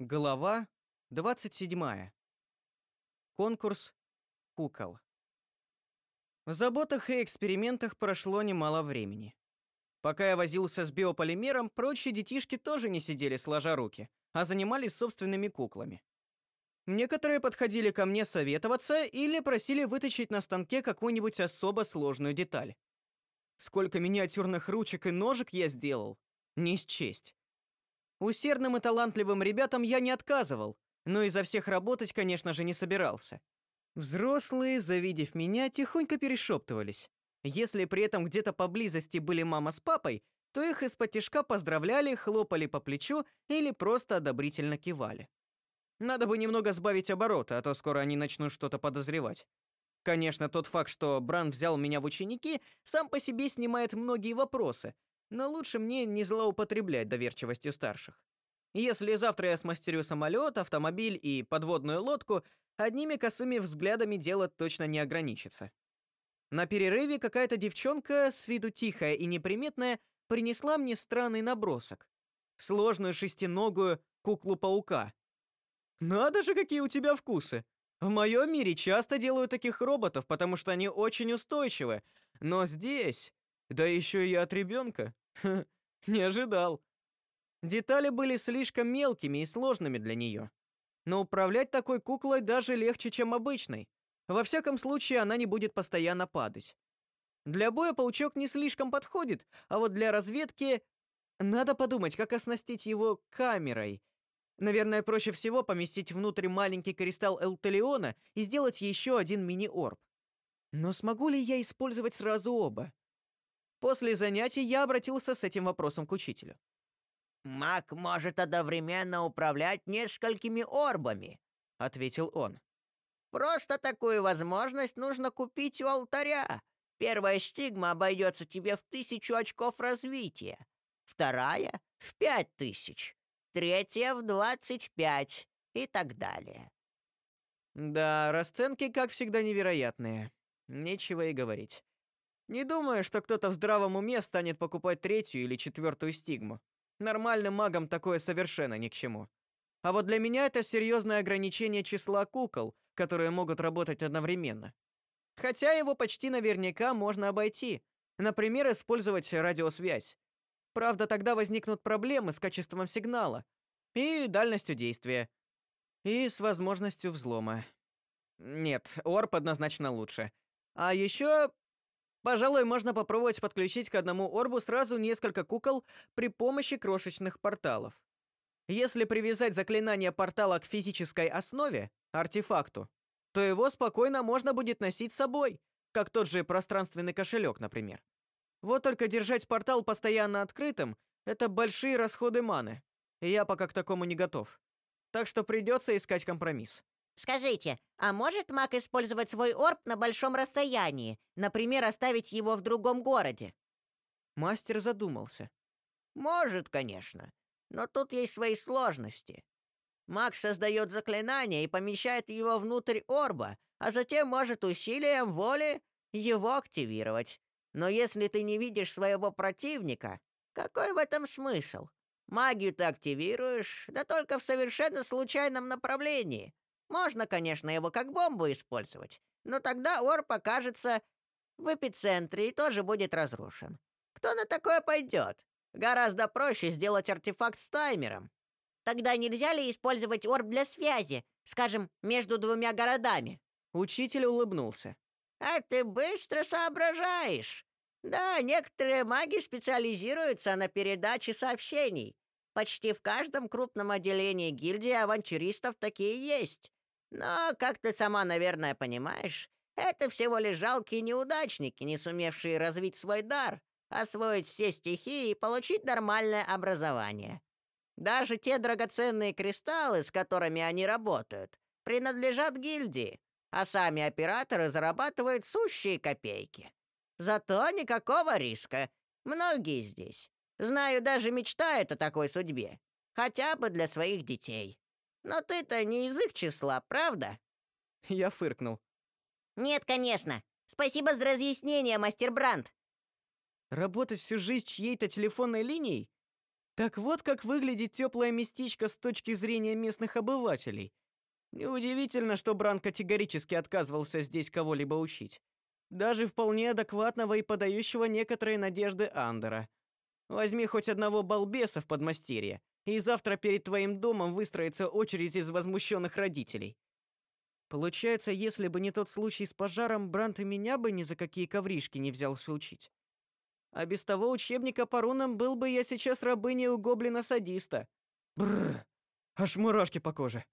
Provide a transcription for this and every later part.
Глава 27. Конкурс кукол. В заботах и экспериментах прошло немало времени. Пока я возился с биополимером, прочие детишки тоже не сидели сложа руки, а занимались собственными куклами. Некоторые подходили ко мне советоваться или просили выточить на станке какую-нибудь особо сложную деталь. Сколько миниатюрных ручек и ножек я сделал, не счесть. Усердным и талантливым ребятам я не отказывал, но изо всех работать, конечно же, не собирался. Взрослые, завидев меня, тихонько перешептывались. Если при этом где-то поблизости были мама с папой, то их из-под тишка поздравляли, хлопали по плечу или просто одобрительно кивали. Надо бы немного сбавить обороты, а то скоро они начнут что-то подозревать. Конечно, тот факт, что Бран взял меня в ученики, сам по себе снимает многие вопросы, но лучше мне не злоупотреблять доверчивостью старших. Если завтра я смастерю самолет, автомобиль и подводную лодку, одними косыми взглядами дело точно не ограничится. На перерыве какая-то девчонка, с виду тихая и неприметная, принесла мне странный набросок. Сложную шестиногую куклу-паука. Надо же, какие у тебя вкусы. В моем мире часто делают таких роботов, потому что они очень устойчивы. Но здесь, да еще и от ребенка, не ожидал. Детали были слишком мелкими и сложными для нее. Но управлять такой куклой даже легче, чем обычной. Во всяком случае, она не будет постоянно падать. Для боя паучок не слишком подходит, а вот для разведки надо подумать, как оснастить его камерой. Наверное, проще всего поместить внутрь маленький кристалл Элтелиона и сделать еще один мини-орб. Но смогу ли я использовать сразу оба? После занятий я обратился с этим вопросом к учителю. «Маг может одновременно управлять несколькими орбами», — ответил он. «Просто такую возможность нужно купить у алтаря. Первая стигма обойдется тебе в тысячу очков развития, вторая — в пять тысяч, третья — в двадцать пять и так далее». Да, расценки, как всегда, невероятные. Нечего и говорить. Не думаю, что кто-то в здравом уме станет покупать третью или четвертую стигму. Нормальным магам такое совершенно ни к чему. А вот для меня это серьезное ограничение числа кукол, которые могут работать одновременно. Хотя его почти наверняка можно обойти. Например, использовать радиосвязь. Правда, тогда возникнут проблемы с качеством сигнала и дальностью действия, и с возможностью взлома. Нет, орб однозначно лучше. А еще Пожалуй, можно попробовать подключить к одному орбу сразу несколько кукол при помощи крошечных порталов. Если привязать заклинание портала к физической основе, артефакту, то его спокойно можно будет носить с собой, как тот же пространственный кошелек, например. Вот только держать портал постоянно открытым это большие расходы маны. Я пока к такому не готов. Так что придется искать компромисс. Скажите, а может маг использовать свой орб на большом расстоянии, например, оставить его в другом городе? Мастер задумался. Может, конечно, но тут есть свои сложности. Маг создает заклинание и помещает его внутрь орба, а затем может усилием воли его активировать. Но если ты не видишь своего противника, какой в этом смысл? Магию ты активируешь, да только в совершенно случайном направлении. Можно, конечно, его как бомбу использовать, но тогда ор покажется в эпицентре и тоже будет разрушен. Кто на такое пойдет? Гораздо проще сделать артефакт с таймером. Тогда нельзя ли использовать орб для связи, скажем, между двумя городами? Учитель улыбнулся. А ты быстро соображаешь. Да, некоторые маги специализируются на передаче сообщений. Почти в каждом крупном отделении гильдии авантюристов такие есть. Но, как ты сама, наверное, понимаешь, это всего лишь жалкие неудачники, не сумевшие развить свой дар, освоить все стихии и получить нормальное образование. Даже те драгоценные кристаллы, с которыми они работают, принадлежат гильдии, а сами операторы зарабатывают сущие копейки. Зато никакого риска. Многие здесь, знаю, даже мечтают о такой судьбе, хотя бы для своих детей. Но ты-то не из их числа, правда?» Я фыркнул. «Нет, конечно. Спасибо за разъяснение, мастер Бранд». «Работать всю жизнь чьей-то телефонной линией? Так вот как выглядит теплое местечко с точки зрения местных обывателей. Неудивительно, что Бран категорически отказывался здесь кого-либо учить. Даже вполне адекватного и подающего некоторые надежды Андера. Возьми хоть одного балбеса в подмастерье, и завтра перед твоим домом выстроится очередь из возмущенных родителей. Получается, если бы не тот случай с пожаром, Брант и меня бы ни за какие ковришки не взялся учить. А без того учебника по рунам был бы я сейчас рабыней у гоблина-садиста. Бррр, аж мурашки по коже.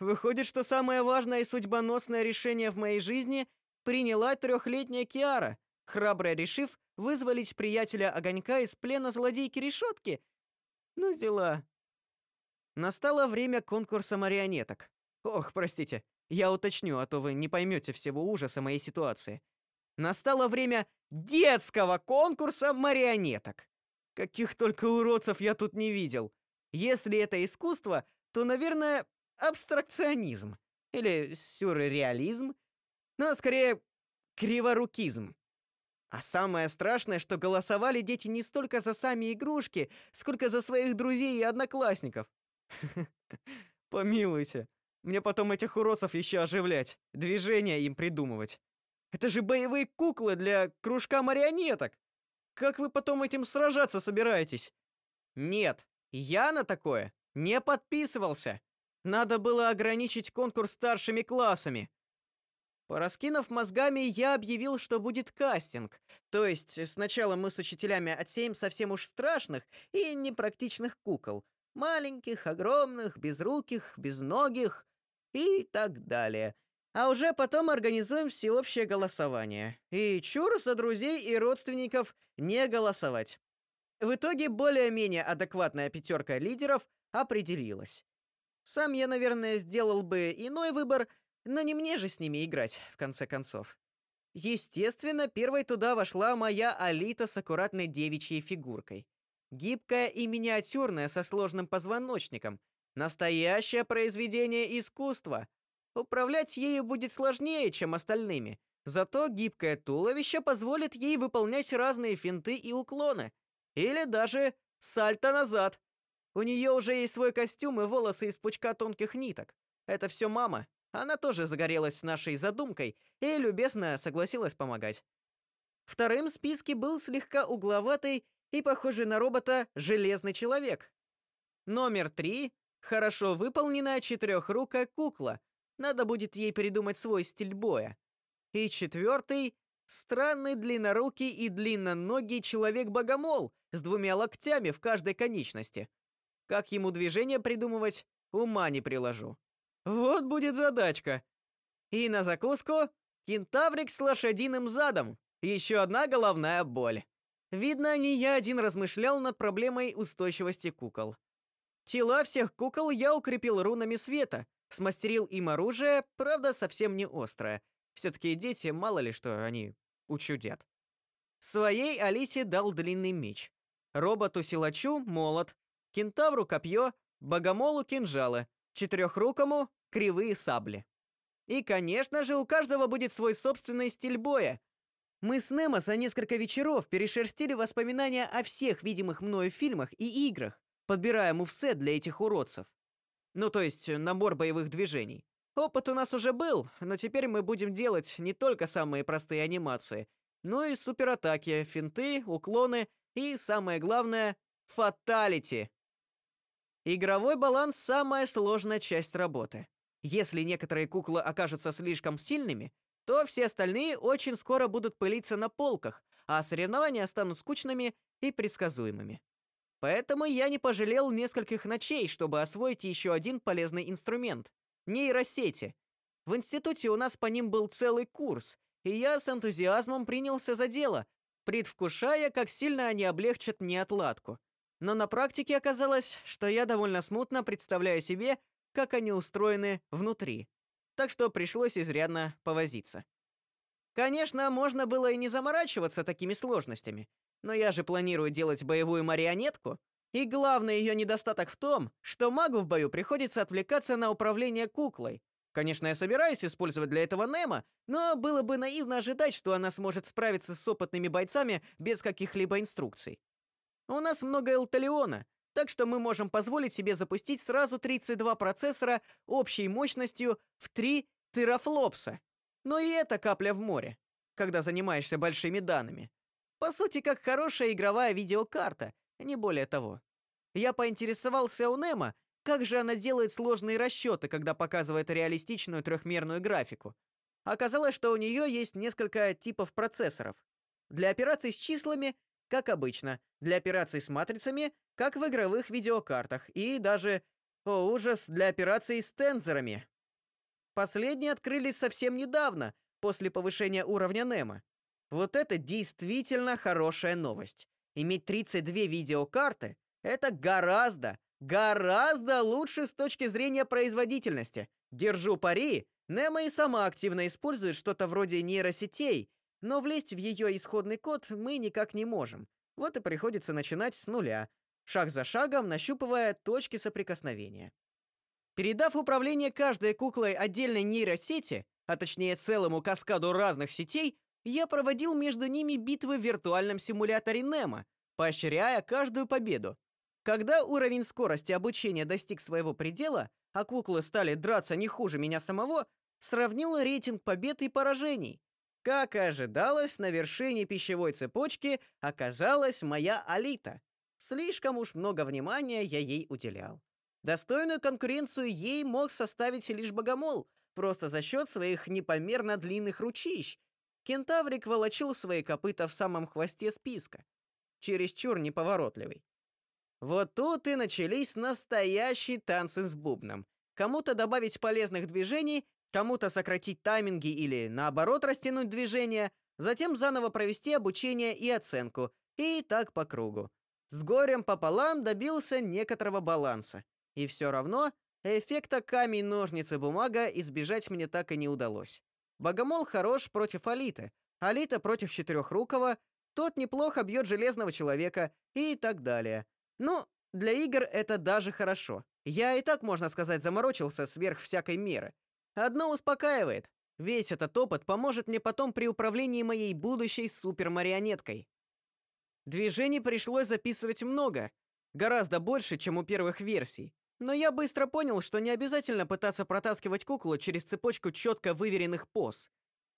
Выходит, что самое важное и судьбоносное решение в моей жизни приняла трехлетняя Киара, храбро решив вызволить приятеля Огонька из плена злодейки решетки. Ну, дела. Настало время конкурса марионеток. Ох, простите, я уточню, а то вы не поймете всего ужаса моей ситуации. Настало время детского конкурса марионеток. Каких только уродцев я тут не видел. Если это искусство, то, наверное, абстракционизм или сюрреализм, но скорее криворукизм. А самое страшное, что голосовали дети не столько за сами игрушки, сколько за своих друзей и одноклассников. Помилуйте. Мне потом этих уродцев еще оживлять, движения им придумывать. Это же боевые куклы для кружка марионеток. Как вы потом этим сражаться собираетесь? Нет, я на такое не подписывался. Надо было ограничить конкурс старшими классами. Пораскинув мозгами, я объявил, что будет кастинг. То есть сначала мы с учителями отсеем совсем уж страшных и непрактичных кукол. Маленьких, огромных, безруких, безногих и так далее. А уже потом организуем всеобщее голосование. И чур за друзей и родственников не голосовать. В итоге более-менее адекватная пятерка лидеров определилась. Сам я, наверное, сделал бы иной выбор, но не мне же с ними играть, в конце концов. Естественно, первой туда вошла моя Алита с аккуратной девичьей фигуркой. Гибкая и миниатюрная, со сложным позвоночником. Настоящее произведение искусства. Управлять ею будет сложнее, чем остальными. Зато гибкое туловище позволит ей выполнять разные финты и уклоны. Или даже сальто назад. У нее уже есть свой костюм и волосы из пучка тонких ниток. Это все мама. Она тоже загорелась нашей задумкой и любезно согласилась помогать. Вторым в списке был слегка угловатый и похожий на робота железный человек. Номер три — хорошо выполненная четырехрукая кукла. Надо будет ей придумать свой стиль боя. И четвертый — странный длиннорукий и длинноногий человек-богомол с двумя локтями в каждой конечности. Как ему движение придумывать, ума не приложу. Вот будет задачка. И на закуску кентаврик с лошадиным задом. Еще одна головная боль. Видно, не я один размышлял над проблемой устойчивости кукол. Тела всех кукол я укрепил рунами света, смастерил им оружие, правда, совсем не острое. все таки дети, мало ли что они учудят. Своей Алисе дал длинный меч. Роботу-силачу молот, кентавру копье, богомолу кинжалы, четырехрукому кривые сабли. И, конечно же, у каждого будет свой собственный стиль боя. Мы с Немо за несколько вечеров перешерстили воспоминания о всех видимых мною фильмах и играх, подбирая мувсет для этих уродцев. Ну, то есть набор боевых движений. Опыт у нас уже был, но теперь мы будем делать не только самые простые анимации, но и суператаки, финты, уклоны и, самое главное, фаталити. Игровой баланс самая сложная часть работы. Если некоторые куклы окажутся слишком сильными, то все остальные очень скоро будут пылиться на полках, а соревнования станут скучными и предсказуемыми. Поэтому я не пожалел нескольких ночей, чтобы освоить еще один полезный инструмент нейросети. В институте у нас по ним был целый курс, и я с энтузиазмом принялся за дело, предвкушая, как сильно они облегчат мне отладку. Но на практике оказалось, что я довольно смутно представляю себе, как они устроены внутри. Так что пришлось изрядно повозиться. Конечно, можно было и не заморачиваться такими сложностями, но я же планирую делать боевую марионетку, и главный ее недостаток в том, что магу в бою приходится отвлекаться на управление куклой. Конечно, я собираюсь использовать для этого Немо, но было бы наивно ожидать, что она сможет справиться с опытными бойцами без каких-либо инструкций. У нас много Элталиона, Так что мы можем позволить себе запустить сразу 32 процессора общей мощностью в 3 терафлопса. Но и это капля в море, когда занимаешься большими данными. По сути, как хорошая игровая видеокарта, не более того. Я поинтересовался у Нема, как же она делает сложные расчеты, когда показывает реалистичную трехмерную графику. Оказалось, что у нее есть несколько типов процессоров. Для операций с числами, как обычно, для операций с матрицами, как в игровых видеокартах, и даже, о ужас, для операций с тензорами. Последние открылись совсем недавно, после повышения уровня Нема. Вот это действительно хорошая новость. Иметь 32 видеокарты это гораздо, гораздо лучше с точки зрения производительности. Держу пари, Немо и сама активно использует что-то вроде нейросетей, но влезть в ее исходный код мы никак не можем. Вот и приходится начинать с нуля, шаг за шагом нащупывая точки соприкосновения. Передав управление каждой куклой отдельной нейросети, а точнее целому каскаду разных сетей, я проводил между ними битвы в виртуальном симуляторе Немо, поощряя каждую победу. Когда уровень скорости обучения достиг своего предела, а куклы стали драться не хуже меня самого, сравнил рейтинг побед и поражений. Как и ожидалось, на вершине пищевой цепочки оказалась моя Алита. Слишком уж много внимания я ей уделял. Достойную конкуренцию ей мог составить лишь Богомол, просто за счет своих непомерно длинных ручищ. Кентаврик волочил свои копыта в самом хвосте списка. Чересчур неповоротливый. Вот тут и начались настоящие танцы с бубном. Кому-то добавить полезных движений, кому-то сократить тайминги или наоборот растянуть движения, затем заново провести обучение и оценку, и так по кругу. С горем пополам добился некоторого баланса. И все равно эффекта камень-ножницы-бумага избежать мне так и не удалось. Богомол хорош против Алиты, Алита против Четырехрукого, тот неплохо бьет железного человека и так далее. Ну, для игр это даже хорошо. Я и так, можно сказать, заморочился сверх всякой меры. Одно успокаивает. Весь этот опыт поможет мне потом при управлении моей будущей супермарионеткой. Движений пришлось записывать много, гораздо больше, чем у первых версий. Но я быстро понял, что не обязательно пытаться протаскивать куклу через цепочку четко выверенных поз.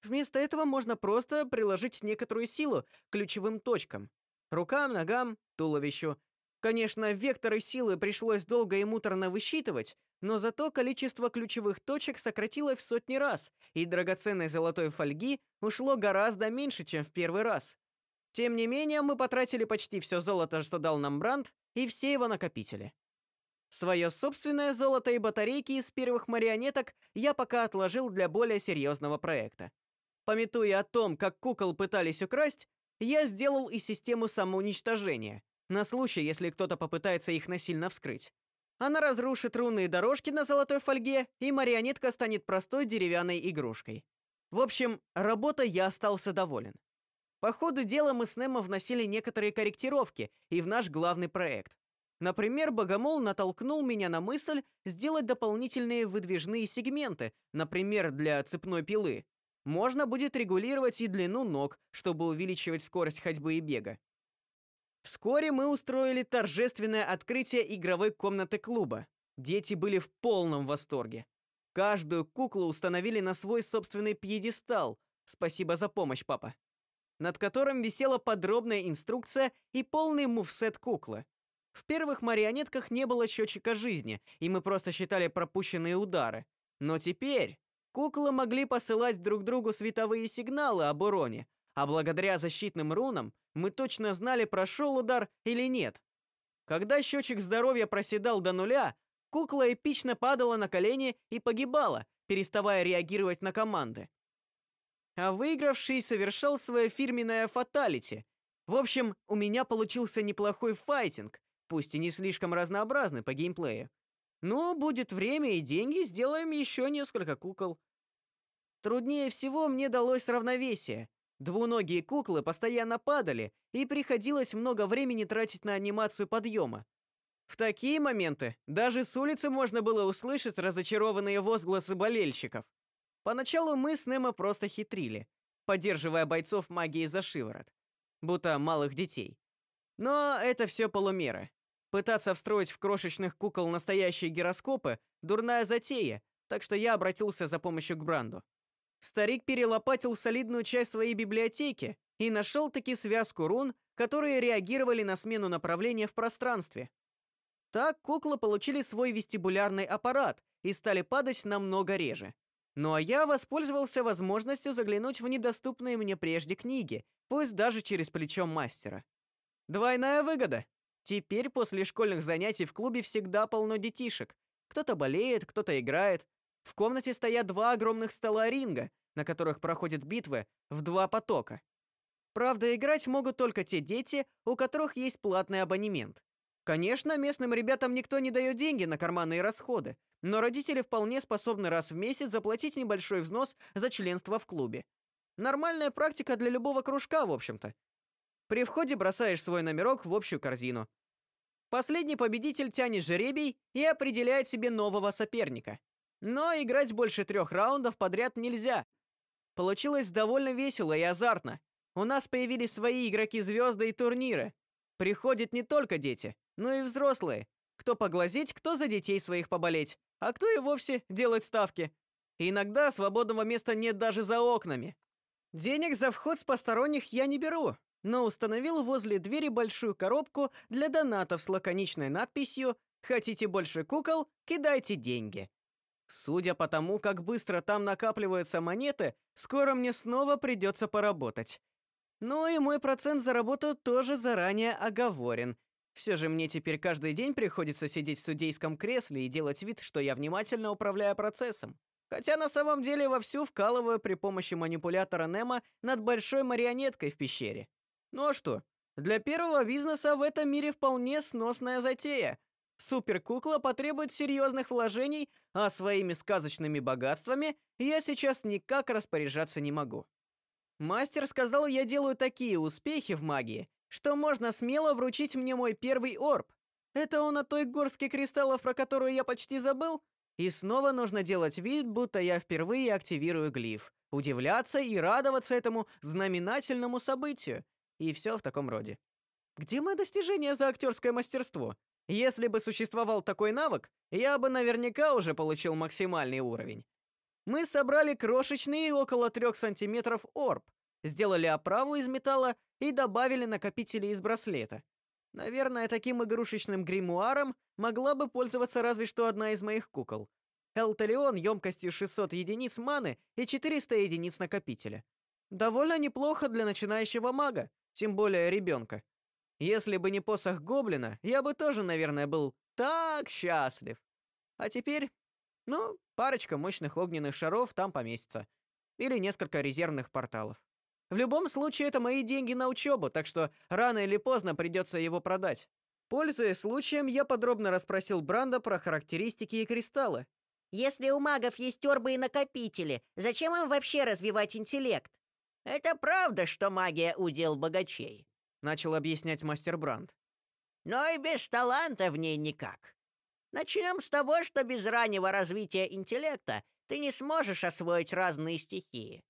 Вместо этого можно просто приложить некоторую силу к ключевым точкам: рукам, ногам, туловищу, Конечно, векторы силы пришлось долго и муторно высчитывать, но зато количество ключевых точек сократилось в сотни раз, и драгоценной золотой фольги ушло гораздо меньше, чем в первый раз. Тем не менее, мы потратили почти все золото, что дал нам Бранд, и все его накопители. Свое собственное золото и батарейки из первых марионеток я пока отложил для более серьезного проекта. Пометуя о том, как кукол пытались украсть, я сделал и систему самоуничтожения, на случай, если кто-то попытается их насильно вскрыть. Она разрушит рунные дорожки на золотой фольге, и марионетка станет простой деревянной игрушкой. В общем, работа я остался доволен. По ходу дела мы с Немо вносили некоторые корректировки и в наш главный проект. Например, Богомол натолкнул меня на мысль сделать дополнительные выдвижные сегменты, например, для цепной пилы. Можно будет регулировать и длину ног, чтобы увеличивать скорость ходьбы и бега. Вскоре мы устроили торжественное открытие игровой комнаты клуба. Дети были в полном восторге. Каждую куклу установили на свой собственный пьедестал. Спасибо за помощь, папа. Над которым висела подробная инструкция и полный мувсет куклы. В первых марионетках не было счетчика жизни, и мы просто считали пропущенные удары. Но теперь куклы могли посылать друг другу световые сигналы об уроне, а благодаря защитным рунам мы точно знали, прошел удар или нет. Когда счетчик здоровья проседал до нуля, кукла эпично падала на колени и погибала, переставая реагировать на команды. А выигравший совершал свое фирменное фаталити. В общем, у меня получился неплохой файтинг, пусть и не слишком разнообразный по геймплею. Но будет время и деньги, сделаем еще несколько кукол. Труднее всего мне далось равновесие. Двуногие куклы постоянно падали, и приходилось много времени тратить на анимацию подъема. В такие моменты даже с улицы можно было услышать разочарованные возгласы болельщиков. Поначалу мы с Немо просто хитрили, поддерживая бойцов магией за шиворот, будто малых детей. Но это все полумера. Пытаться встроить в крошечных кукол настоящие гироскопы – дурная затея, так что я обратился за помощью к Бранду. Старик перелопатил солидную часть своей библиотеки и нашел таки связку рун, которые реагировали на смену направления в пространстве. Так куклы получили свой вестибулярный аппарат и стали падать намного реже. Ну а я воспользовался возможностью заглянуть в недоступные мне прежде книги, пусть даже через плечо мастера. Двойная выгода. Теперь после школьных занятий в клубе всегда полно детишек. Кто-то болеет, кто-то играет. В комнате стоят два огромных стола ринга, на которых проходят битвы в два потока. Правда, играть могут только те дети, у которых есть платный абонемент. Конечно, местным ребятам никто не дает деньги на карманные расходы, но родители вполне способны раз в месяц заплатить небольшой взнос за членство в клубе. Нормальная практика для любого кружка, в общем-то. При входе бросаешь свой номерок в общую корзину. Последний победитель тянет жеребий и определяет себе нового соперника. Но играть больше трех раундов подряд нельзя. Получилось довольно весело и азартно. У нас появились свои игроки-звезды и турниры. Приходят не только дети, но и взрослые. Кто поглазеть, кто за детей своих поболеть, а кто и вовсе делать ставки. И иногда свободного места нет даже за окнами. Денег за вход с посторонних я не беру, но установил возле двери большую коробку для донатов с лаконичной надписью «Хотите больше кукол? Кидайте деньги». Судя по тому, как быстро там накапливаются монеты, скоро мне снова придется поработать. Ну и мой процент за работу тоже заранее оговорен. Все же мне теперь каждый день приходится сидеть в судейском кресле и делать вид, что я внимательно управляю процессом. Хотя на самом деле вовсю вкалываю при помощи манипулятора Немо над большой марионеткой в пещере. Ну а что? Для первого бизнеса в этом мире вполне сносная затея. Суперкукла потребует серьезных вложений, а своими сказочными богатствами я сейчас никак распоряжаться не могу. Мастер сказал, я делаю такие успехи в магии, что можно смело вручить мне мой первый орб. Это он от той горстки кристаллов, про которую я почти забыл? И снова нужно делать вид, будто я впервые активирую глиф, удивляться и радоваться этому знаменательному событию. И все в таком роде. Где мое достижение за актерское мастерство? Если бы существовал такой навык, я бы наверняка уже получил максимальный уровень. Мы собрали крошечный около 3 сантиметров орб, сделали оправу из металла и добавили накопители из браслета. Наверное, таким игрушечным гримуаром могла бы пользоваться разве что одна из моих кукол. Элталион емкостью 600 единиц маны и 400 единиц накопителя. Довольно неплохо для начинающего мага, тем более ребенка. Если бы не посох гоблина, я бы тоже, наверное, был так счастлив. А теперь, ну, парочка мощных огненных шаров там поместится. Или несколько резервных порталов. В любом случае, это мои деньги на учебу, так что рано или поздно придется его продать. Пользуясь случаем, я подробно расспросил Бранда про характеристики и кристаллы. Если у магов есть орбы и накопители, зачем им вообще развивать интеллект? Это правда, что магия удел богачей, начал объяснять мастер Бранд. Но и без таланта в ней никак. Начнем с того, что без раннего развития интеллекта ты не сможешь освоить разные стихии.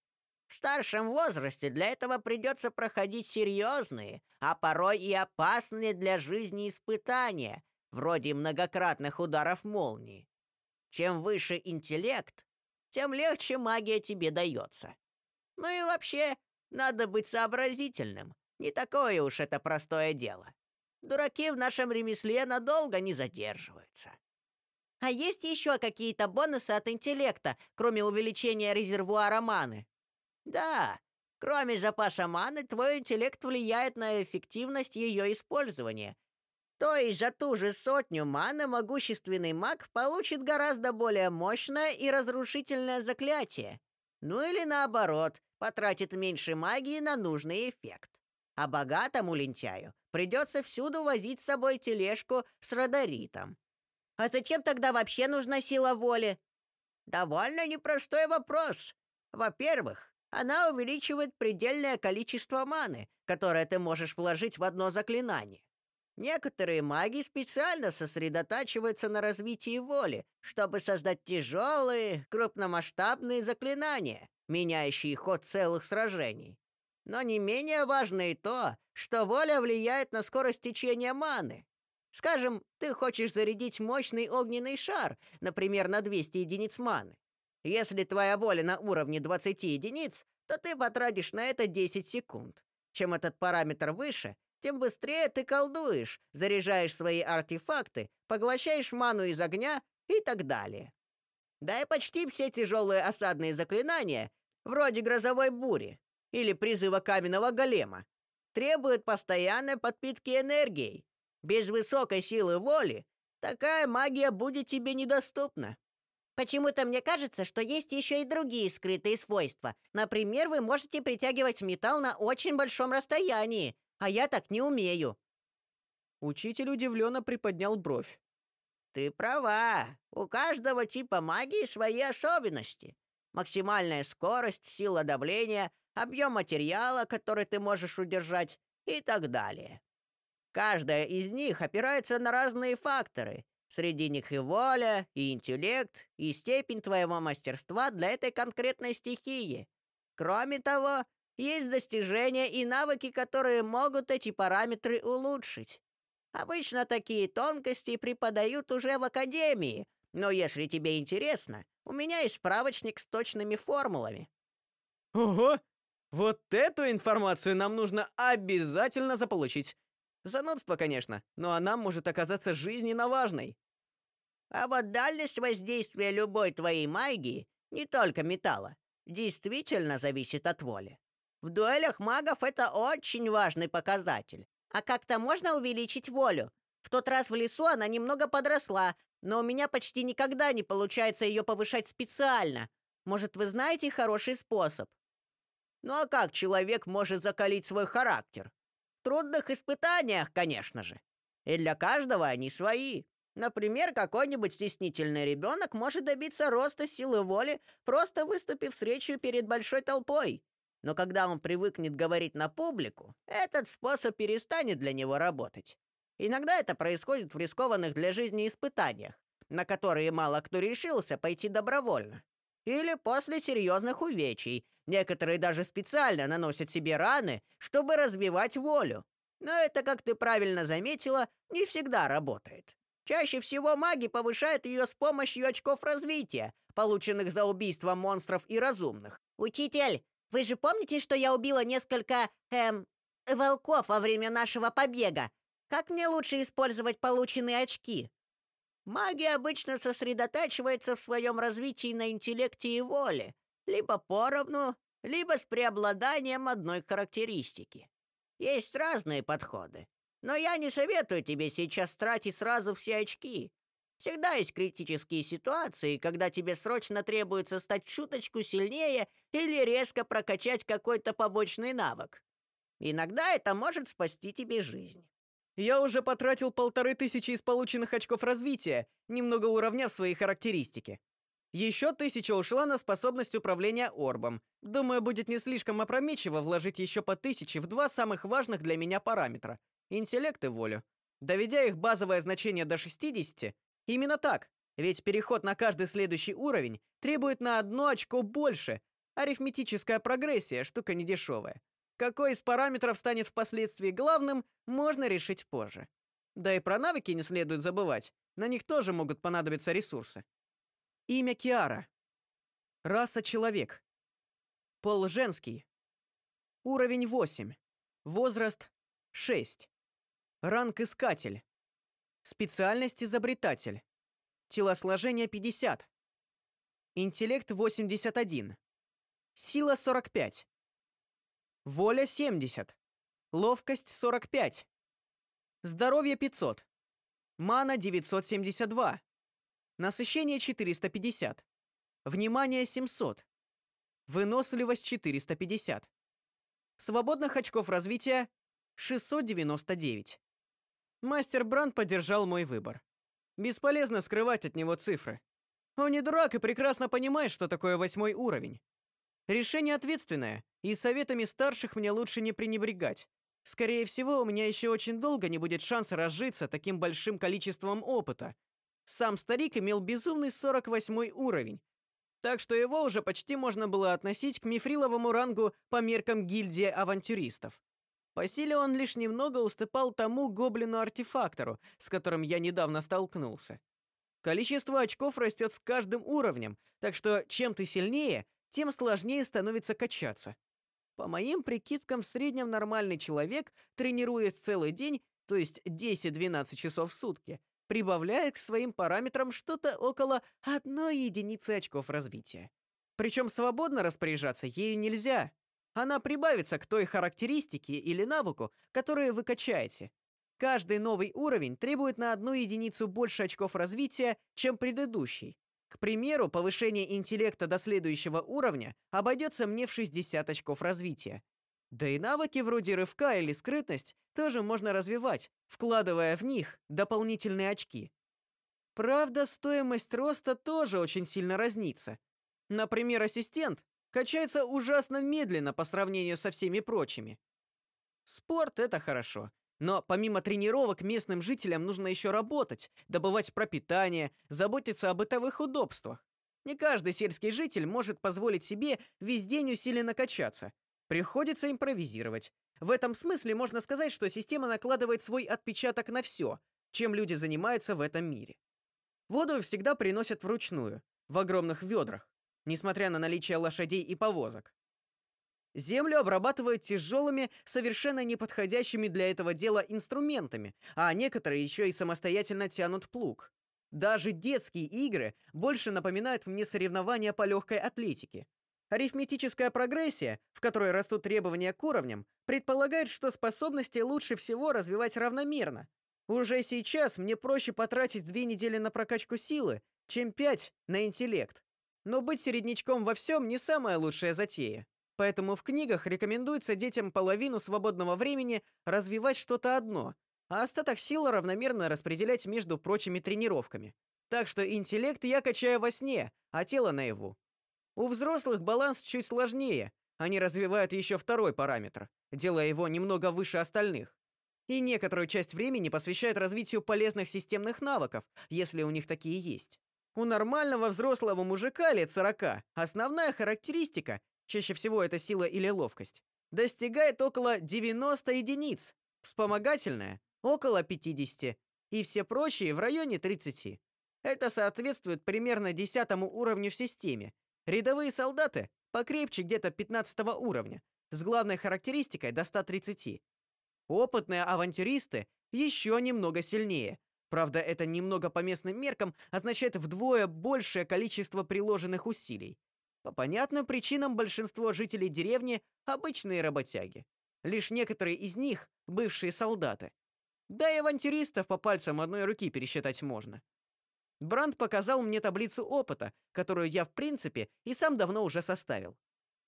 В старшем возрасте для этого придется проходить серьезные, а порой и опасные для жизни испытания, вроде многократных ударов молнии. Чем выше интеллект, тем легче магия тебе дается. Ну и вообще, надо быть сообразительным. Не такое уж это простое дело. Дураки в нашем ремесле надолго не задерживаются. А есть еще какие-то бонусы от интеллекта, кроме увеличения резервуара маны? Да, кроме запаса маны, твой интеллект влияет на эффективность ее использования. То есть за ту же сотню маны могущественный маг получит гораздо более мощное и разрушительное заклятие. Ну или наоборот, потратит меньше магии на нужный эффект. А богатому лентяю придется всюду возить с собой тележку с радаритом. А зачем тогда вообще нужна сила воли? Довольно непростой вопрос. Во-первых, она увеличивает предельное количество маны, которое ты можешь вложить в одно заклинание. Некоторые маги специально сосредотачиваются на развитии воли, чтобы создать тяжелые, крупномасштабные заклинания, меняющие ход целых сражений. Но не менее важно и то, что воля влияет на скорость течения маны. Скажем, ты хочешь зарядить мощный огненный шар, например, на 200 единиц маны. Если твоя воля на уровне 20 единиц, то ты потратишь на это 10 секунд. Чем этот параметр выше, тем быстрее ты колдуешь, заряжаешь свои артефакты, поглощаешь ману из огня и так далее. Да и почти все тяжелые осадные заклинания, вроде грозовой бури или призыва каменного голема, требуют постоянной подпитки энергией. Без высокой силы воли такая магия будет тебе недоступна. Почему-то мне кажется, что есть еще и другие скрытые свойства. Например, вы можете притягивать металл на очень большом расстоянии, а я так не умею. Учитель удивленно приподнял бровь. Ты права. У каждого типа магии свои особенности. Максимальная скорость, сила давления, объем материала, который ты можешь удержать и так далее. Каждая из них опирается на разные факторы, Среди них и воля, и интеллект, и степень твоего мастерства для этой конкретной стихии. Кроме того, есть достижения и навыки, которые могут эти параметры улучшить. Обычно такие тонкости преподают уже в академии, но если тебе интересно, у меня есть справочник с точными формулами. Ого! Вот эту информацию нам нужно обязательно заполучить. Занудство, конечно, но она может оказаться жизненно важной. А вот дальность воздействия любой твоей магии, не только металла, действительно зависит от воли. В дуэлях магов это очень важный показатель. А как-то можно увеличить волю? В тот раз в лесу она немного подросла, но у меня почти никогда не получается ее повышать специально. Может, вы знаете хороший способ? Ну а как человек может закалить свой характер? трудных испытаниях, конечно же. И для каждого они свои. Например, какой-нибудь стеснительный ребенок может добиться роста силы воли, просто выступив с речью перед большой толпой. Но когда он привыкнет говорить на публику, этот способ перестанет для него работать. Иногда это происходит в рискованных для жизни испытаниях, на которые мало кто решился пойти добровольно. Или после серьезных увечий, Некоторые даже специально наносят себе раны, чтобы развивать волю. Но это, как ты правильно заметила, не всегда работает. Чаще всего маги повышают ее с помощью очков развития, полученных за убийство монстров и разумных. Учитель, вы же помните, что я убила несколько, эм, волков во время нашего побега? Как мне лучше использовать полученные очки? Магия обычно сосредотачивается в своем развитии на интеллекте и воле либо поровну, либо с преобладанием одной характеристики. Есть разные подходы. Но я не советую тебе сейчас тратить сразу все очки. Всегда есть критические ситуации, когда тебе срочно требуется стать чуточку сильнее или резко прокачать какой-то побочный навык. Иногда это может спасти тебе жизнь. Я уже потратил полторы тысячи из полученных очков развития, немного уравняв свои характеристики. Еще тысяча ушла на способность управления орбом. Думаю, будет не слишком опрометчиво вложить еще по тысяче в два самых важных для меня параметра — интеллект и волю. Доведя их базовое значение до 60, именно так, ведь переход на каждый следующий уровень требует на одно очко больше. Арифметическая прогрессия — штука недешевая. Какой из параметров станет впоследствии главным, можно решить позже. Да и про навыки не следует забывать. На них тоже могут понадобиться ресурсы. Имя Киара. Раса человек. Пол женский. Уровень 8. Возраст 6. Ранг искатель. Специальность изобретатель. Телосложение 50. Интеллект 81. Сила 45. Воля 70. Ловкость 45. Здоровье 500. Мана 972. Насыщение 450. Внимание 700. Выносливость 450. Свободных очков развития 699. Мастер Бранд поддержал мой выбор. Бесполезно скрывать от него цифры. Он не дурак и прекрасно понимает, что такое восьмой уровень. Решение ответственное, и советами старших мне лучше не пренебрегать. Скорее всего, у меня еще очень долго не будет шанса разжиться таким большим количеством опыта, сам старик имел безумный 48 уровень, так что его уже почти можно было относить к мифриловому рангу по меркам гильдии авантюристов. По силе он лишь немного уступал тому гоблину-артефактору, с которым я недавно столкнулся. Количество очков растет с каждым уровнем, так что чем ты сильнее, тем сложнее становится качаться. По моим прикидкам, в среднем нормальный человек, тренируясь целый день, то есть 10-12 часов в сутки, прибавляет к своим параметрам что-то около одной единицы очков развития. Причем свободно распоряжаться ею нельзя. Она прибавится к той характеристике или навыку, которые вы качаете. Каждый новый уровень требует на одну единицу больше очков развития, чем предыдущий. К примеру, повышение интеллекта до следующего уровня обойдется мне в 60 очков развития. Да и навыки вроде рывка или скрытность тоже можно развивать, вкладывая в них дополнительные очки. Правда, стоимость роста тоже очень сильно разнится. Например, ассистент качается ужасно медленно по сравнению со всеми прочими. Спорт это хорошо, но помимо тренировок местным жителям нужно еще работать, добывать пропитание, заботиться о бытовых удобствах. Не каждый сельский житель может позволить себе весь день усиленно качаться. Приходится импровизировать. В этом смысле можно сказать, что система накладывает свой отпечаток на все, чем люди занимаются в этом мире. Воду всегда приносят вручную, в огромных ведрах, несмотря на наличие лошадей и повозок. Землю обрабатывают тяжелыми, совершенно неподходящими для этого дела инструментами, а некоторые еще и самостоятельно тянут плуг. Даже детские игры больше напоминают мне соревнования по легкой атлетике. Арифметическая прогрессия, в которой растут требования к уровням, предполагает, что способности лучше всего развивать равномерно. Уже сейчас мне проще потратить две недели на прокачку силы, чем пять на интеллект. Но быть середнячком во всем не самая лучшая затея. Поэтому в книгах рекомендуется детям половину свободного времени развивать что-то одно, а остаток сил равномерно распределять между прочими тренировками. Так что интеллект я качаю во сне, а тело наяву. У взрослых баланс чуть сложнее. Они развивают еще второй параметр, делая его немного выше остальных. И некоторую часть времени посвящают развитию полезных системных навыков, если у них такие есть. У нормального взрослого мужика лет 40 основная характеристика чаще всего это сила или ловкость, достигает около 90 единиц, вспомогательная около 50 и все прочие в районе 30. Это соответствует примерно 10 уровню в системе. Рядовые солдаты покрепче где-то 15 уровня, с главной характеристикой до 130. Опытные авантюристы еще немного сильнее. Правда, это немного по местным меркам означает вдвое большее количество приложенных усилий. По понятным причинам большинство жителей деревни обычные работяги. Лишь некоторые из них бывшие солдаты. Да и авантюристов по пальцам одной руки пересчитать можно. Бранд показал мне таблицу опыта, которую я, в принципе, и сам давно уже составил.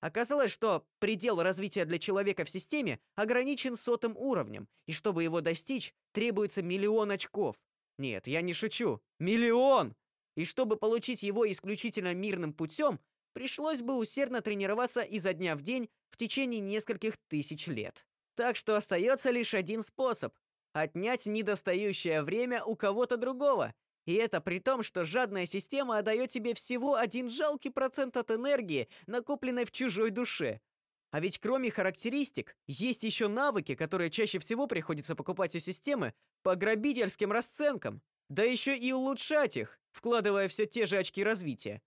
Оказалось, что предел развития для человека в системе ограничен сотым уровнем, и чтобы его достичь, требуется миллион очков. Нет, я не шучу. Миллион! И чтобы получить его исключительно мирным путем, пришлось бы усердно тренироваться изо дня в день в течение нескольких тысяч лет. Так что остается лишь один способ отнять недостающее время у кого-то другого. И это при том, что жадная система отдает тебе всего один жалкий процент от энергии, накопленной в чужой душе. А ведь кроме характеристик, есть еще навыки, которые чаще всего приходится покупать у системы по грабительским расценкам, да еще и улучшать их, вкладывая все те же очки развития.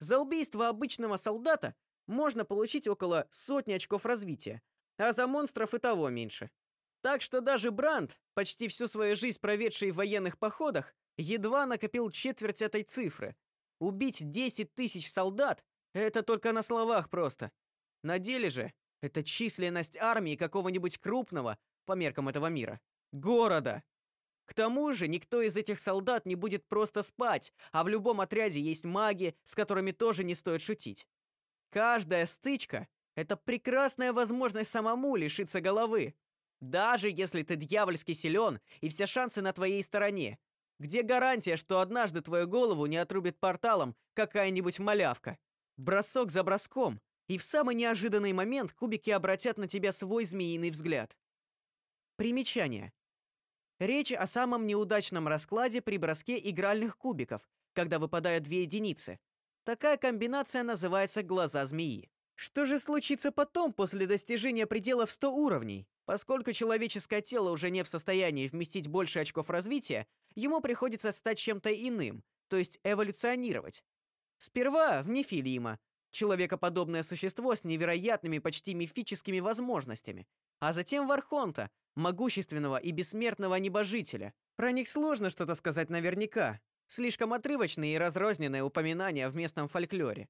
За убийство обычного солдата можно получить около сотни очков развития, а за монстров и того меньше. Так что даже Бранд, почти всю свою жизнь проведший в военных походах, едва накопил четверть этой цифры. Убить 10 тысяч солдат — это только на словах просто. На деле же это численность армии какого-нибудь крупного, по меркам этого мира, города. К тому же никто из этих солдат не будет просто спать, а в любом отряде есть маги, с которыми тоже не стоит шутить. Каждая стычка это прекрасная возможность самому лишиться головы. Даже если ты дьявольски силен и все шансы на твоей стороне. Где гарантия, что однажды твою голову не отрубит порталом какая-нибудь малявка? Бросок за броском, и в самый неожиданный момент кубики обратят на тебя свой змеиный взгляд. Примечание. Речь о самом неудачном раскладе при броске игральных кубиков, когда выпадают две единицы. Такая комбинация называется глаза змеи. Что же случится потом, после достижения предела в 100 уровней? Поскольку человеческое тело уже не в состоянии вместить больше очков развития, ему приходится стать чем-то иным, то есть эволюционировать. Сперва в Нефилима, человекоподобное существо с невероятными, почти мифическими возможностями, а затем в Архонта, могущественного и бессмертного небожителя. Про них сложно что-то сказать наверняка. Слишком отрывочные и разрозненные упоминания в местном фольклоре.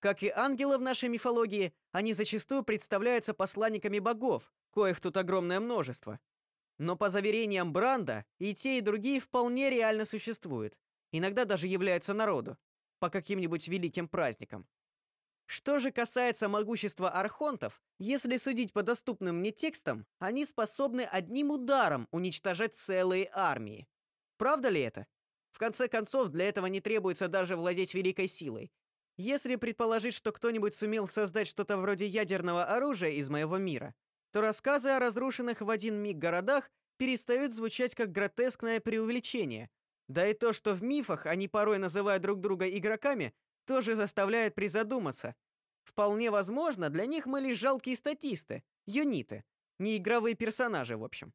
Как и ангелы в нашей мифологии, они зачастую представляются посланниками богов, коих тут огромное множество. Но по заверениям Бранда, и те, и другие вполне реально существуют. Иногда даже являются народу по каким-нибудь великим праздникам. Что же касается могущества архонтов, если судить по доступным мне текстам, они способны одним ударом уничтожать целые армии. Правда ли это? В конце концов, для этого не требуется даже владеть великой силой. Если предположить, что кто-нибудь сумел создать что-то вроде ядерного оружия из моего мира, то рассказы о разрушенных в один миг городах перестают звучать как гротескное преувеличение. Да и то, что в мифах они порой называют друг друга игроками, тоже заставляет призадуматься. Вполне возможно, для них мы лишь жалкие статисты, юниты, не игровые персонажи, в общем.